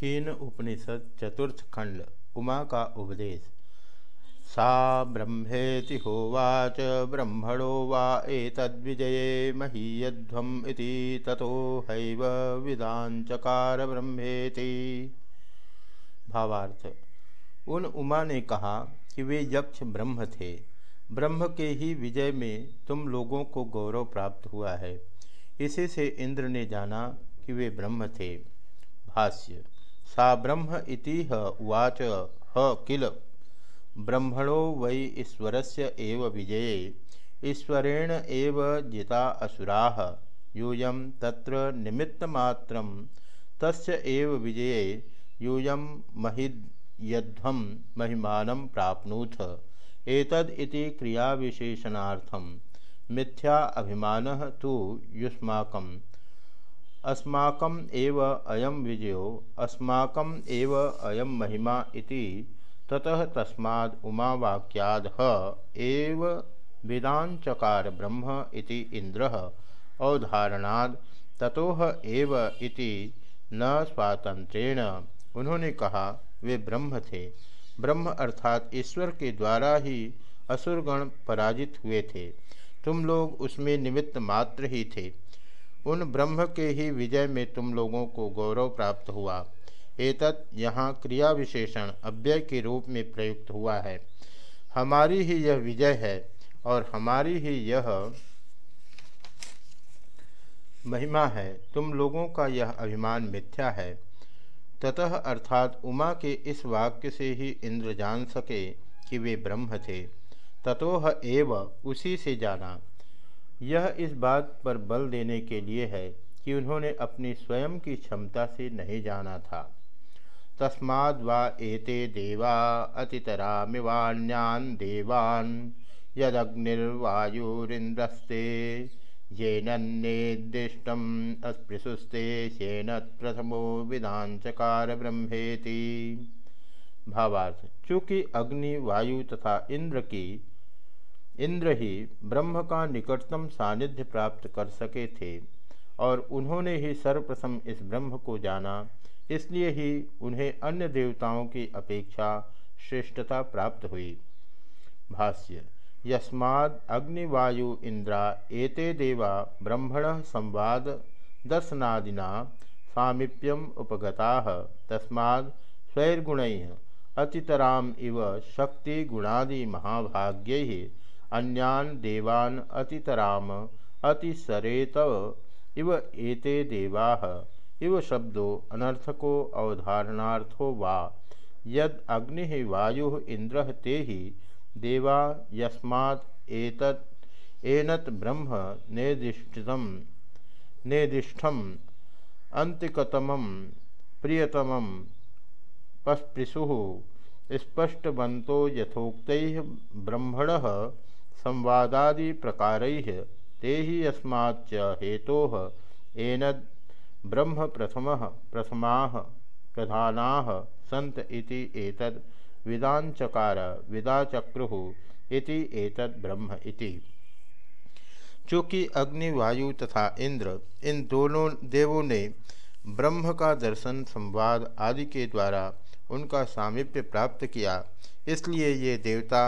कीन उपनिषद चतुर्थ खंड, उमा का उपदेश। सा ब्रह्मेति होवाच ब्रह्मणो वा एतद्विजये महीयध्वम् इति ततो हैव विदांचकार ब्रह्मेति। भावार्थ, उन उमा ने कहा कि वे यक्ष ब्रह्म थे। ब्रह्म के ही विजय में तुम लोगों को गौरव प्राप्त हुआ है। इसी से इंद्र ने जाना कि वे ब्रह्म थे। भाष्य सा ब्रह्म इति उवाच ह, किल। ब्रह्मणो वै ईश्वरस्य एव विजये। ईश्वरेण एव जिता असुराः। यूयं तत्र निमित्तमात्रं तस्य एव विजये। यूयं महियध्वं महिमानं प्राप्नूथ। एतद् इति क्रियाविशेषणार्थं मिथ्या अभिमानः तु युष्माकम्। अस्माकम एव अयम विजयो, अस्माकम एव अयम महिमा इति ततः तस्माद् उमावाक्याद एव ब्रह्म इति इंद्र अवधारणाद ततोह एव इति न स्वातंत्रेण उन्होंने कहा, वे ब्रह्म थे। ब्रह्म अर्थात ईश्वर के द्वारा ही असुरगण पराजित हुए थे। तुम लोग उसमें निमित्त मात्र ही थे। उन ब्रह्म के ही विजय में तुम लोगों को गौरव प्राप्त हुआ। एतत् यहाँ क्रिया विशेषण अव्यय के रूप में प्रयुक्त हुआ है। हमारी ही यह विजय है और हमारी ही यह महिमा है। तुम लोगों का यह अभिमान मिथ्या है। ततः अर्थात उमा के इस वाक्य से ही इंद्र जान सके कि वे ब्रह्म थे। ततोह एव उसी से जाना। यह इस बात पर बल देने के लिए है कि उन्होंने अपनी स्वयं की क्षमता से नहीं जाना था। तस्माद् वा एते देवा अतितरामिवान्यान् देवान् यदग्निर्वायुरिन्द्रस्ते येनन्नेदिष्टम् अस्पृशुस्ते शेन प्रथमो विधांचकार ब्रह्मेति भावार्थ, चूँकि अग्नि, वायु तथा इंद्र की इंद्र ही ब्रह्म का निकटतम सानिध्य प्राप्त कर सके थे और उन्होंने ही सर्वप्रथम इस ब्रह्म को जाना। इसलिए ही उन्हें अन्य देवताओं की अपेक्षा श्रेष्ठता प्राप्त हुई। भाष्य, यस्माद अग्निवायु इंद्रा एते देवा ब्रह्मण संवाद दर्शनादिना सामीप्यम उपगता। तस्माद् स्वैर्गुण अतितराम इव शक्ति गुणादि महाभाग्य अन्यान देवान अतितराम, अतिसरेतव। इव एते देवा, इव शब्दो अनर्थको अवधारणार्थो वा। यद अग्नि वायु इंद्र ते ही देवा यस्मात् एतत्, एनत ब्रह्म नेदिष्टम नेदिष्ठम अंतिकतम प्रियतम पस्पृशु स्पष्टवंतो यथोक्त ब्रह्मण संवादादि प्रकार ते ही यस्माच्च हेतो ब्रह्म प्रथम प्रथमा प्रधाना सन्त विदांचकार, विदाचक्रु इति एतद् ब्रह्म इति। चूँकि अग्नि, वायु तथा इंद्र, इन दोनों देवों ने ब्रह्म का दर्शन, संवाद आदि के द्वारा उनका सामिप्य प्राप्त किया। इसलिए ये देवता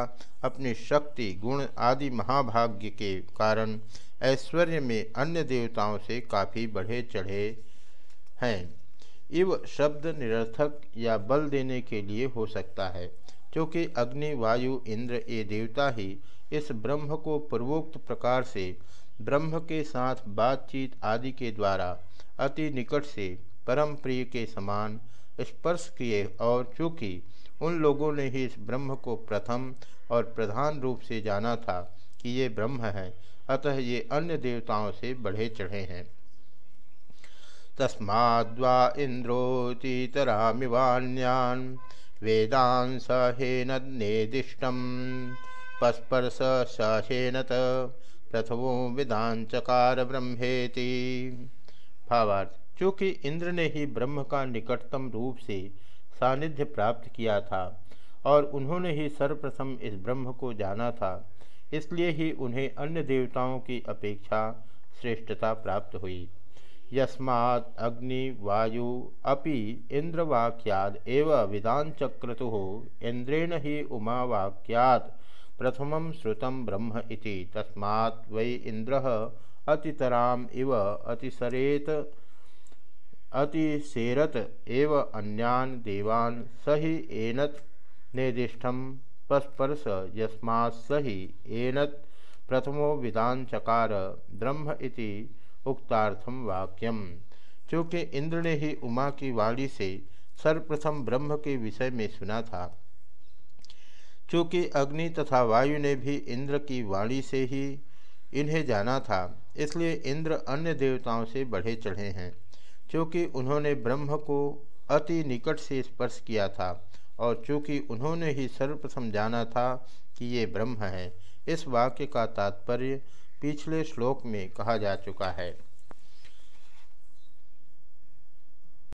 अपनी शक्ति, गुण आदि महाभाग्य के कारण ऐश्वर्य में अन्य देवताओं से काफ़ी बढ़े चढ़े हैं। इव शब्द निरर्थक या बल देने के लिए हो सकता है, क्योंकि अग्नि, वायु, इंद्र ये देवता ही इस ब्रह्म को पूर्वोक्त प्रकार से, ब्रह्म के साथ बातचीत आदि के द्वारा अति निकट से परम प्रिय के समान स्पर्श किए और चूँकि उन लोगों ने ही इस ब्रह्म को प्रथम और प्रधान रूप से जाना था कि ये ब्रह्म है, अतः ये अन्य देवताओं से बढ़े चढ़े हैं। तस्माद्वा इंद्रोतीतरामिवान्यान वेदान सहेनेदिष्टम पस्पर्श सहेनत प्रथमो विदांचकार ब्रह्मेति भावार्थ। चूँकि इंद्र ने ही ब्रह्म का निकटतम रूप से सानिध्य प्राप्त किया था और उन्होंने ही सर्वप्रथम इस ब्रह्म को जाना था, इसलिए ही उन्हें अन्य देवताओं की अपेक्षा श्रेष्ठता प्राप्त हुई। यस्मात् अग्नि, वायु, अपि इंद्रवाक्याद एव विदानचक्रतु इंद्रेण ही उमावाक्यात् प्रथम श्रुतम ब्रह्म इति। तस्मात् वै इंद्र अतितराम इव अतिसरेत अतिशेरत एव अन्यान देवान सही एनत निर्दिष्टम पस्पर्श यस्मात् सही एनत प्रथमो विदान चकार ब्रह्म इति उक्तार्थम वाक्यम। चूँकि इंद्र ने ही उमा की वाणी से सर्वप्रथम ब्रह्म के विषय में सुना था। चूँकि अग्नि तथा वायु ने भी इंद्र की वाणी से ही इन्हें जाना था। इसलिए इंद्र अन्य देवताओं से बढ़े चढ़े हैं क्योंकि उन्होंने ब्रह्म को अति निकट से स्पर्श किया था और चूँकि उन्होंने ही सर्वप्रथम जाना था कि ये ब्रह्म है, इस वाक्य का तात्पर्य पिछले श्लोक में कहा जा चुका है।